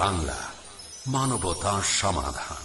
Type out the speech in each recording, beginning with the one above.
বাংলা মানবতা সমাধান।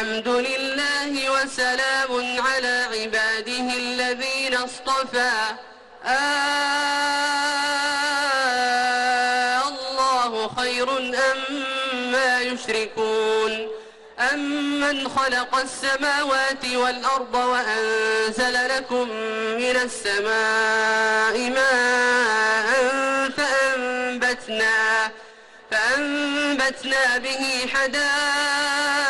الحمد لله وسلام على عباده الذين اصطفى. آه الله خير أم ما يشركون. أمن خلق السماوات والأرض وأنزل لكم من السماء ماء فأنبتنا فأنبتنا به حدائق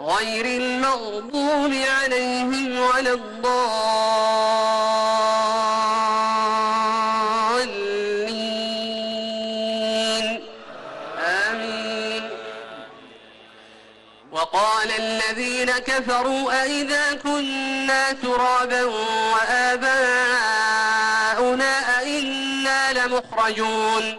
غير المغضوب عليهم ولا الضالين. آمين. وقال الذين كفروا أئذا كنا ترابا وآباؤنا أئنا لمخرجون.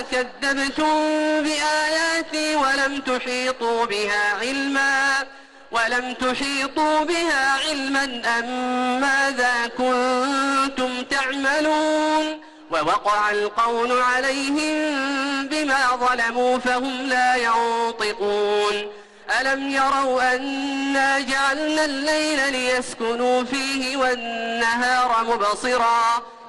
قال أكذبتم بآياتي ولم تحيطوا بها علما ولم تحيطوا بها علما أم ماذا كنتم تعملون؟ ووقع القول عليهم بما ظلموا فهم لا ينطقون. ألم يروا أنا جعلنا الليل ليسكنوا فيه والنهار مبصرا؟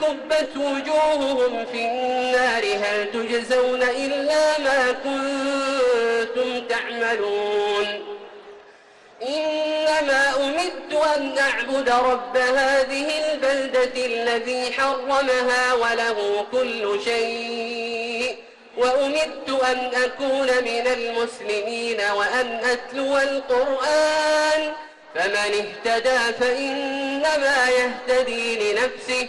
فكبت وجوههم في النار. هل تجزون إلا ما كنتم تعملون؟ إنما أمدت أن أعبد رب هذه البلدة الذي حرمها وله كل شيء. وأمدت أن أكون من المسلمين وأن أتلو القرآن. فمن اهتدى فإنما يهتدي لنفسه.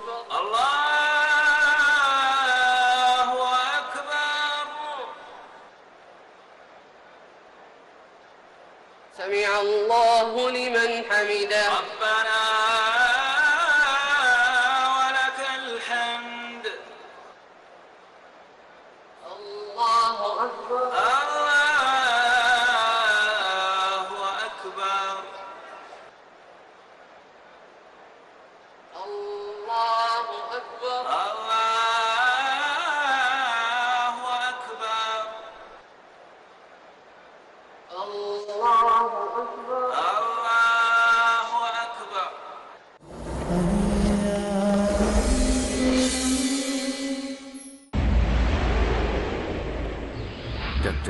الله لمن حمده. ربنا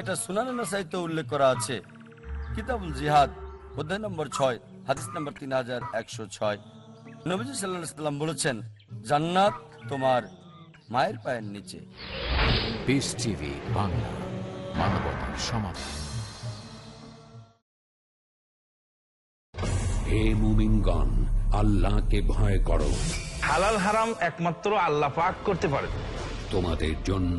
এটা সুনানা সাহিত্য উল্লেখ করা আছে। কিতাবুল জিহাদ অধ্যায় নম্বর ছয় হাদিস নম্বর তিন হাজার একশো ছয়। নবীজি সাল্লাহ সাল্লাম বলেছেন জান্নাত তোমার মায়ের পায়ের নিচে। পিস টিভি বাংলা মানবতার সমাধান। হে মুমিনগণ আল্লাহকে ভয় করো। হালাল হারাম একমাত্র আল্লাহ পাক করতে পারেন তোমাদের জন্য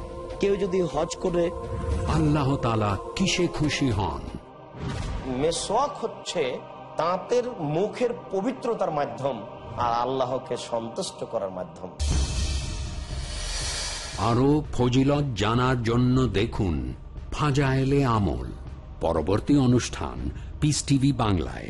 কেউ যদি হজ করে আল্লাহ তালা কিসে খুশি হন? মেসোয়াক হচ্ছে তাঁতের মুখের পবিত্রতার মাধ্যম আর আল্লাহকে সন্তুষ্ট করার মাধ্যম। আরও ফজিলত জানার জন্য দেখুন ফাজায়েলে আমল পরবর্তী অনুষ্ঠান পিস টিভি বাংলায়।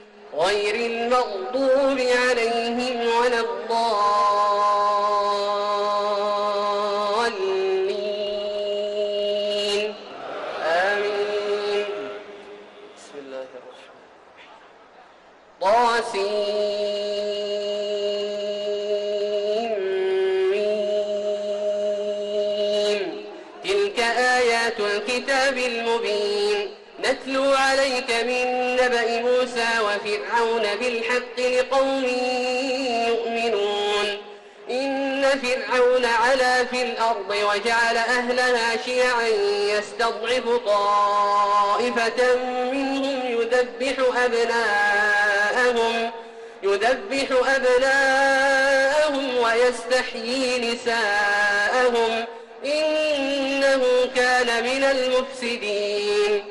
غير المغضوب عليهم ولا الضالين. آمين. بسم الله الرحمن طاسيم تلك آيات الكتاب المبين. نتلو عليك من نبأ موسى وفرعون بالحق لقوم يؤمنون. إن فرعون علا في الأرض وجعل أهلها شيعا يستضعف طائفة منهم يذبح أبناءهم يذبح أبناءهم ويستحيي نساءهم. إنه كان من المفسدين.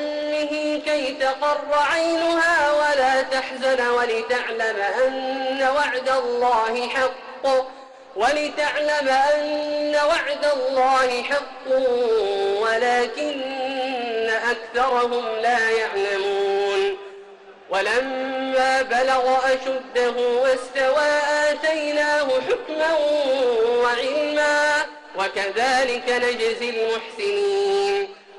كي تقر عينها ولا تحزن ولتعلم أن وعد الله حق. ولتعلم أن وعد الله حق ولكن أكثرهم لا يعلمون. ولما بلغ أشده واستوى آتيناه حكما وعلما وكذلك نجزي المحسنين.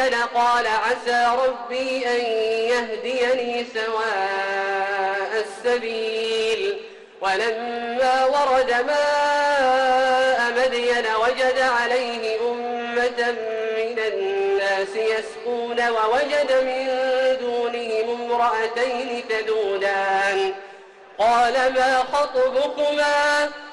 مدين قال عسى ربي أن يهديني سواء السبيل ولما ورد ماء مدين وجد عليه أمة من الناس يسقون ووجد من دونهم امرأتين تذودان قال ما خطبكما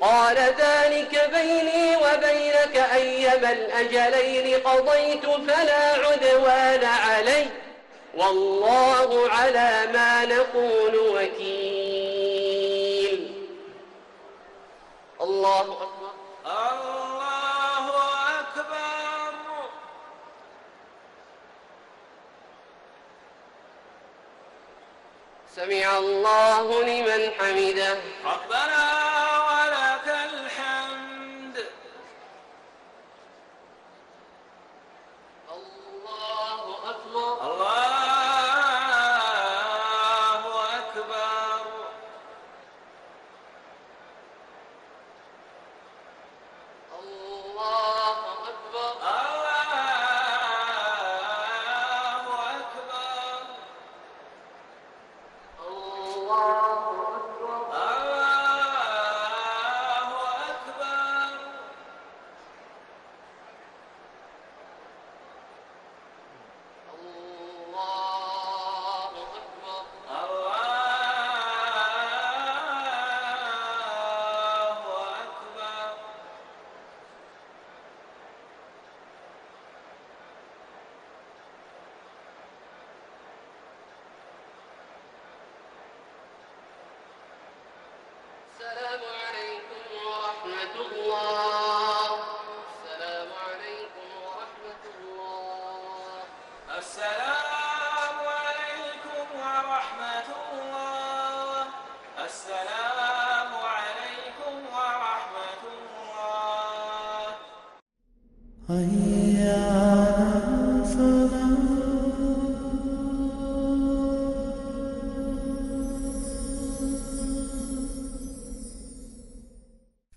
قال ذلك بيني وبينك أيما الأجلين قضيت فلا عدوان علي. والله على ما نقول وكيل. الله أكبر. الله أكبر. سمع الله لمن حمده. ربنا Allah.